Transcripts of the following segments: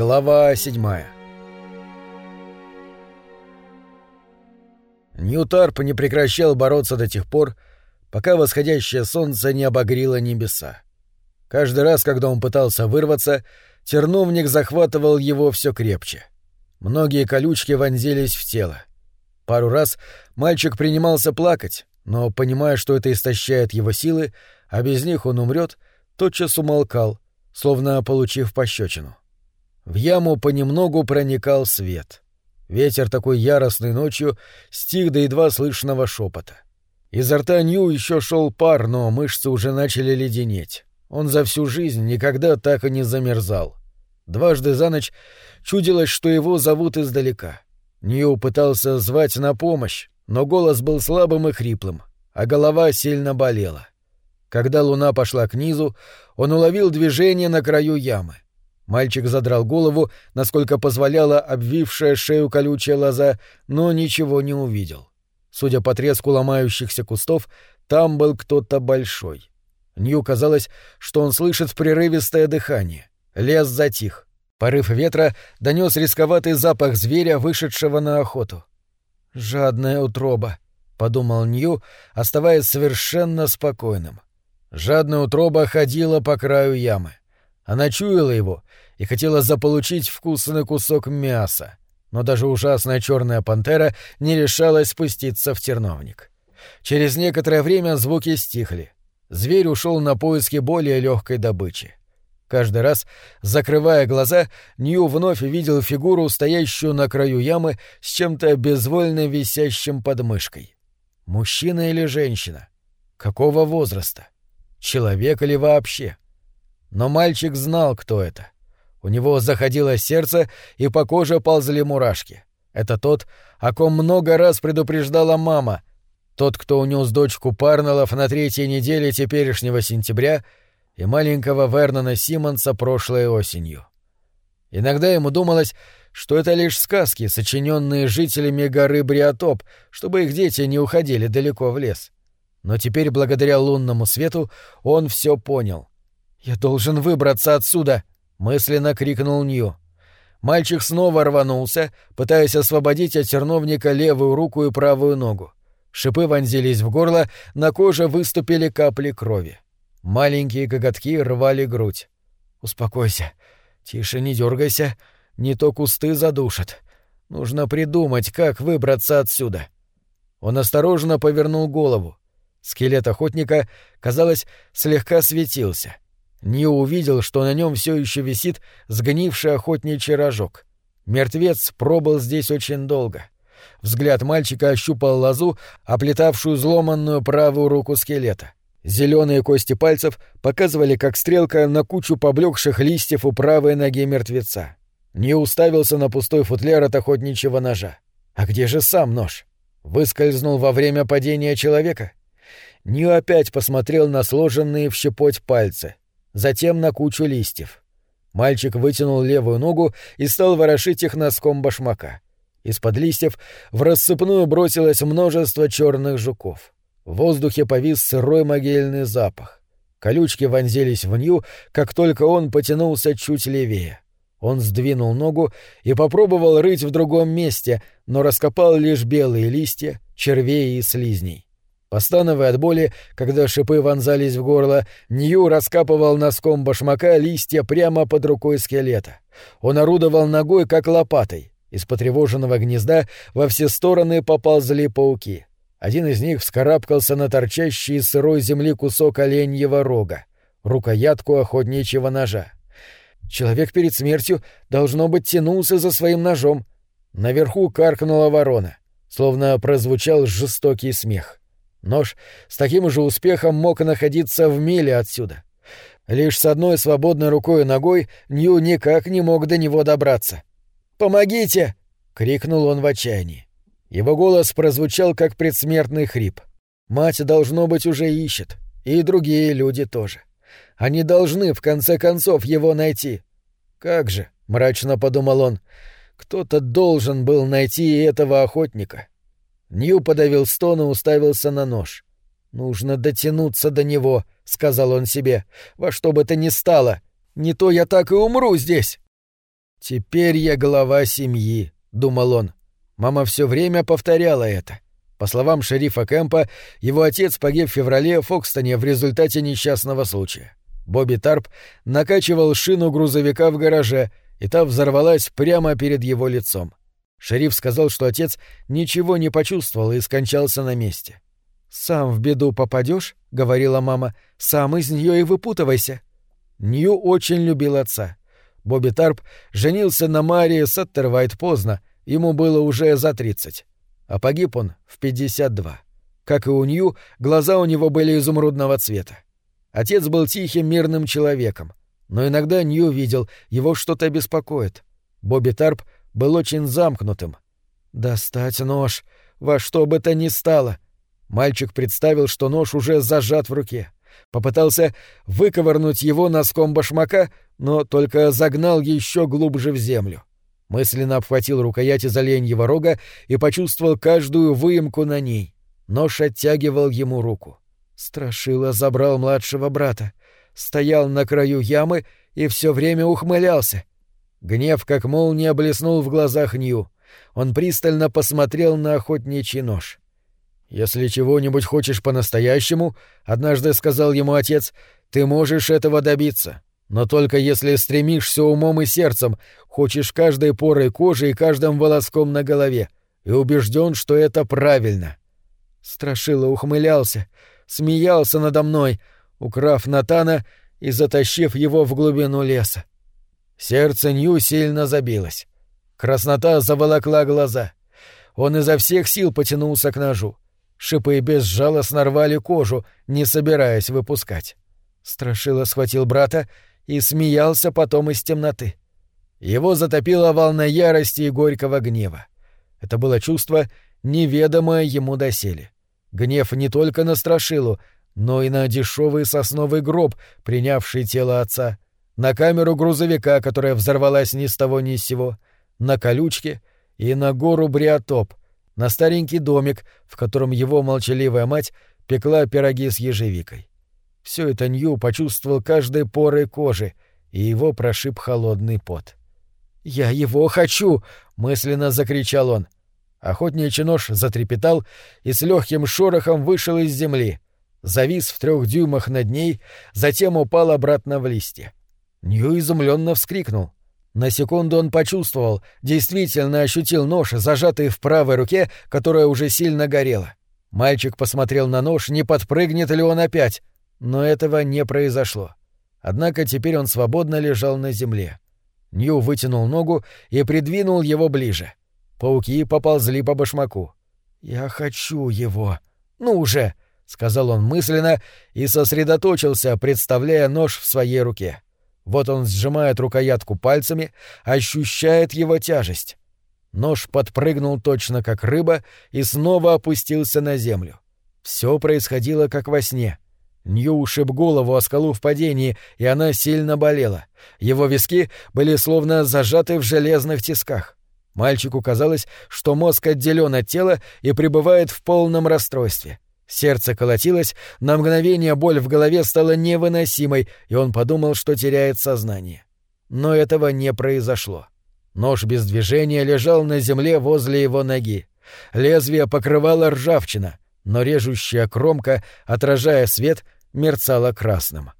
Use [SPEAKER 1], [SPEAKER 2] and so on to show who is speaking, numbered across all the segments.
[SPEAKER 1] Глава седьмая Ньютарп не прекращал бороться до тех пор, пока восходящее солнце не обогрело небеса. Каждый раз, когда он пытался вырваться, терновник захватывал его все крепче. Многие колючки вонзились в тело. Пару раз мальчик принимался плакать, но, понимая, что это истощает его силы, а без них он умрет, тотчас умолкал, словно получив пощечину. В яму понемногу проникал свет. Ветер такой яростной ночью стих до едва слышного шепота. Изо рта Нью еще шел пар, но мышцы уже начали леденеть. Он за всю жизнь никогда так и не замерзал. Дважды за ночь чудилось, что его зовут издалека. Нью пытался звать на помощь, но голос был слабым и хриплым, а голова сильно болела. Когда луна пошла к низу, он уловил движение на краю ямы. Мальчик задрал голову, насколько позволяла обвившая шею колючая лоза, но ничего не увидел. Судя по треску ломающихся кустов, там был кто-то большой. Нью казалось, что он слышит прерывистое дыхание. Лес затих. Порыв ветра донес рисковатый запах зверя, вышедшего на охоту. «Жадная утроба», — подумал Нью, оставаясь совершенно спокойным. Жадная утроба ходила по краю ямы. Она чуяла его и хотела заполучить вкусный кусок мяса, но даже ужасная черная пантера не решалась спуститься в терновник. Через некоторое время звуки стихли. Зверь ушел на поиски более легкой добычи. Каждый раз, закрывая глаза, Нью вновь видел фигуру, стоящую на краю ямы с чем-то безвольно висящим под мышкой. Мужчина или женщина? Какого возраста? Человек или вообще? Но мальчик знал, кто это. У него заходило сердце, и по коже ползли мурашки. Это тот, о ком много раз предупреждала мама, тот, кто унес дочку Парнеллов на третьей неделе теперешнего сентября и маленького Вернона Симмонса прошлой осенью. Иногда ему думалось, что это лишь сказки, сочиненные жителями горы Бриотоп, чтобы их дети не уходили далеко в лес. Но теперь, благодаря лунному свету, он все понял. «Я должен выбраться отсюда!» — мысленно крикнул Нью. Мальчик снова рванулся, пытаясь освободить от терновника левую руку и правую ногу. Шипы вонзились в горло, на коже выступили капли крови. Маленькие коготки рвали грудь. «Успокойся. Тише, не дергайся. Не то кусты задушат. Нужно придумать, как выбраться отсюда». Он осторожно повернул голову. Скелет охотника, казалось, слегка светился. Нио увидел, что на нем все еще висит сгнивший охотничий рожок. Мертвец пробыл здесь очень долго. Взгляд мальчика ощупал лозу, оплетавшую взломанную правую руку скелета. Зеленые кости пальцев показывали, как стрелка на кучу поблекших листьев у правой ноги мертвеца. Не уставился на пустой футляр от охотничьего ножа. А где же сам нож? Выскользнул во время падения человека? Нью опять посмотрел на сложенные в щепоть пальцы затем на кучу листьев. Мальчик вытянул левую ногу и стал ворошить их носком башмака. Из-под листьев в рассыпную бросилось множество черных жуков. В воздухе повис сырой могильный запах. Колючки вонзились в Нью, как только он потянулся чуть левее. Он сдвинул ногу и попробовал рыть в другом месте, но раскопал лишь белые листья, червей и слизней. Постановая от боли, когда шипы вонзались в горло, Нью раскапывал носком башмака листья прямо под рукой скелета. Он орудовал ногой, как лопатой. Из потревоженного гнезда во все стороны поползли пауки. Один из них вскарабкался на торчащий из сырой земли кусок оленьего рога, рукоятку охотничьего ножа. Человек перед смертью, должно быть, тянулся за своим ножом. Наверху каркнула ворона, словно прозвучал жестокий смех. Нож с таким же успехом мог находиться в миле отсюда. Лишь с одной свободной рукой и ногой Нью никак не мог до него добраться. «Помогите!» — крикнул он в отчаянии. Его голос прозвучал как предсмертный хрип. Мать, должно быть, уже ищет. И другие люди тоже. Они должны, в конце концов, его найти. «Как же», — мрачно подумал он, — «кто-то должен был найти этого охотника. Нью подавил стон и уставился на нож. «Нужно дотянуться до него», — сказал он себе, — «во что бы то ни стало. Не то я так и умру здесь». «Теперь я глава семьи», — думал он. Мама все время повторяла это. По словам шерифа Кэмпа, его отец погиб в феврале в Фокстоне в результате несчастного случая. Бобби Тарп накачивал шину грузовика в гараже, и та взорвалась прямо перед его лицом. Шериф сказал, что отец ничего не почувствовал и скончался на месте. «Сам в беду попадешь, говорила мама, — «сам из нее и выпутывайся». Нью очень любил отца. Бобби Тарп женился на Марии Саттервайт поздно, ему было уже за тридцать. А погиб он в пятьдесят два. Как и у Нью, глаза у него были изумрудного цвета. Отец был тихим, мирным человеком, но иногда Нью видел, его что-то беспокоит. Бобби Тарп был очень замкнутым. «Достать нож! Во что бы то ни стало!» Мальчик представил, что нож уже зажат в руке. Попытался выковырнуть его носком башмака, но только загнал еще глубже в землю. Мысленно обхватил рукоять из оленьего рога и почувствовал каждую выемку на ней. Нож оттягивал ему руку. Страшила забрал младшего брата. Стоял на краю ямы и все время ухмылялся. Гнев, как молния, блеснул в глазах Нью. Он пристально посмотрел на охотничий нож. «Если чего-нибудь хочешь по-настоящему, — однажды сказал ему отец, — ты можешь этого добиться. Но только если стремишься умом и сердцем, хочешь каждой порой кожи и каждым волоском на голове, и убежден, что это правильно». Страшила ухмылялся, смеялся надо мной, украв Натана и затащив его в глубину леса. Сердце Нью сильно забилось. Краснота заволокла глаза. Он изо всех сил потянулся к ножу. Шипы безжалостно рвали кожу, не собираясь выпускать. Страшила схватил брата и смеялся потом из темноты. Его затопила волна ярости и горького гнева. Это было чувство, неведомое ему доселе. Гнев не только на Страшилу, но и на дешевый сосновый гроб, принявший тело отца, на камеру грузовика, которая взорвалась ни с того ни с сего, на колючки и на гору Бриотоп, на старенький домик, в котором его молчаливая мать пекла пироги с ежевикой. Все это Нью почувствовал каждой порой кожи, и его прошиб холодный пот. «Я его хочу!» — мысленно закричал он. Охотничий нож затрепетал и с легким шорохом вышел из земли, завис в трех дюймах над ней, затем упал обратно в листья. Нью изумленно вскрикнул. На секунду он почувствовал, действительно ощутил нож, зажатый в правой руке, которая уже сильно горела. Мальчик посмотрел на нож, не подпрыгнет ли он опять, но этого не произошло. Однако теперь он свободно лежал на земле. Нью вытянул ногу и придвинул его ближе. Пауки поползли по башмаку. «Я хочу его. Ну уже!» — сказал он мысленно и сосредоточился, представляя нож в своей руке. Вот он сжимает рукоятку пальцами, ощущает его тяжесть. Нож подпрыгнул точно как рыба и снова опустился на землю. Все происходило как во сне. Нью ушиб голову о скалу в падении, и она сильно болела. Его виски были словно зажаты в железных тисках. Мальчику казалось, что мозг отделен от тела и пребывает в полном расстройстве. Сердце колотилось, на мгновение боль в голове стала невыносимой, и он подумал, что теряет сознание. Но этого не произошло. Нож без движения лежал на земле возле его ноги. Лезвие покрывало ржавчина, но режущая кромка, отражая свет, мерцала красным.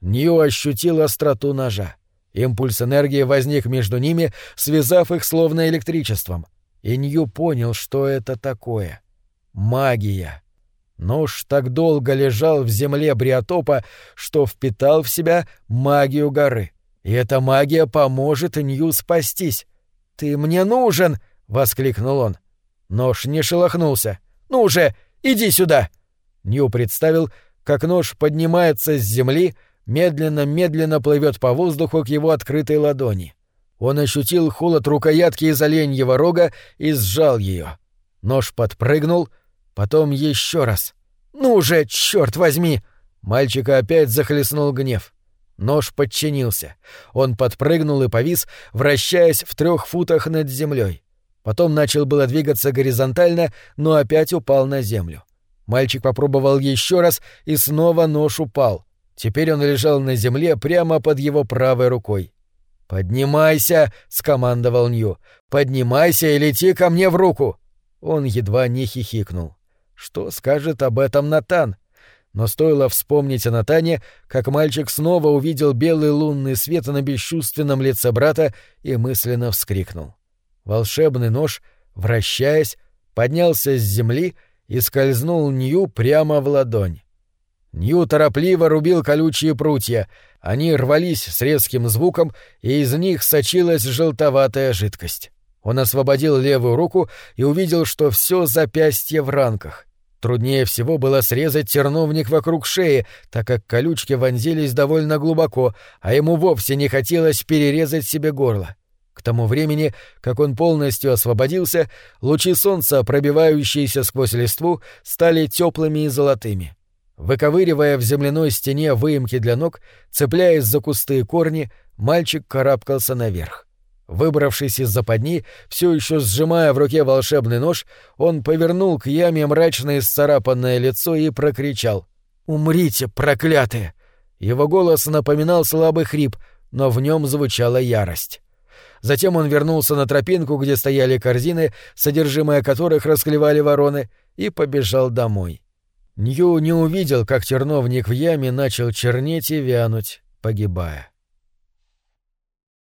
[SPEAKER 1] Нью ощутил остроту ножа. Импульс энергии возник между ними, связав их словно электричеством. И Нью понял, что это такое. Магия. Нож так долго лежал в земле Бриотопа, что впитал в себя магию горы. И эта магия поможет Нью спастись. «Ты мне нужен!» — воскликнул он. Нож не шелохнулся. «Ну же, иди сюда!» Нью представил, как нож поднимается с земли, медленно-медленно плывет по воздуху к его открытой ладони. Он ощутил холод рукоятки из оленьего рога и сжал ее. Нож подпрыгнул — Потом еще раз. «Ну же, черт возьми!» Мальчика опять захлестнул гнев. Нож подчинился. Он подпрыгнул и повис, вращаясь в трех футах над землей. Потом начал было двигаться горизонтально, но опять упал на землю. Мальчик попробовал еще раз, и снова нож упал. Теперь он лежал на земле прямо под его правой рукой. «Поднимайся!» — скомандовал Нью. «Поднимайся и лети ко мне в руку!» Он едва не хихикнул. Что скажет об этом Натан? Но стоило вспомнить о Натане, как мальчик снова увидел белый лунный свет на бесчувственном лице брата и мысленно вскрикнул. Волшебный нож, вращаясь, поднялся с земли и скользнул Нью прямо в ладонь. Нью торопливо рубил колючие прутья. Они рвались с резким звуком, и из них сочилась желтоватая жидкость. Он освободил левую руку и увидел, что все запястье в ранках. Труднее всего было срезать терновник вокруг шеи, так как колючки вонзились довольно глубоко, а ему вовсе не хотелось перерезать себе горло. К тому времени, как он полностью освободился, лучи солнца, пробивающиеся сквозь листву, стали теплыми и золотыми. Выковыривая в земляной стене выемки для ног, цепляясь за кусты и корни, мальчик карабкался наверх. Выбравшись из западни, все еще сжимая в руке волшебный нож, он повернул к яме мрачное исцарапанное лицо и прокричал «Умрите, проклятые!» Его голос напоминал слабый хрип, но в нем звучала ярость. Затем он вернулся на тропинку, где стояли корзины, содержимое которых расклевали вороны, и побежал домой. Нью не увидел, как терновник в яме начал чернеть и вянуть, погибая.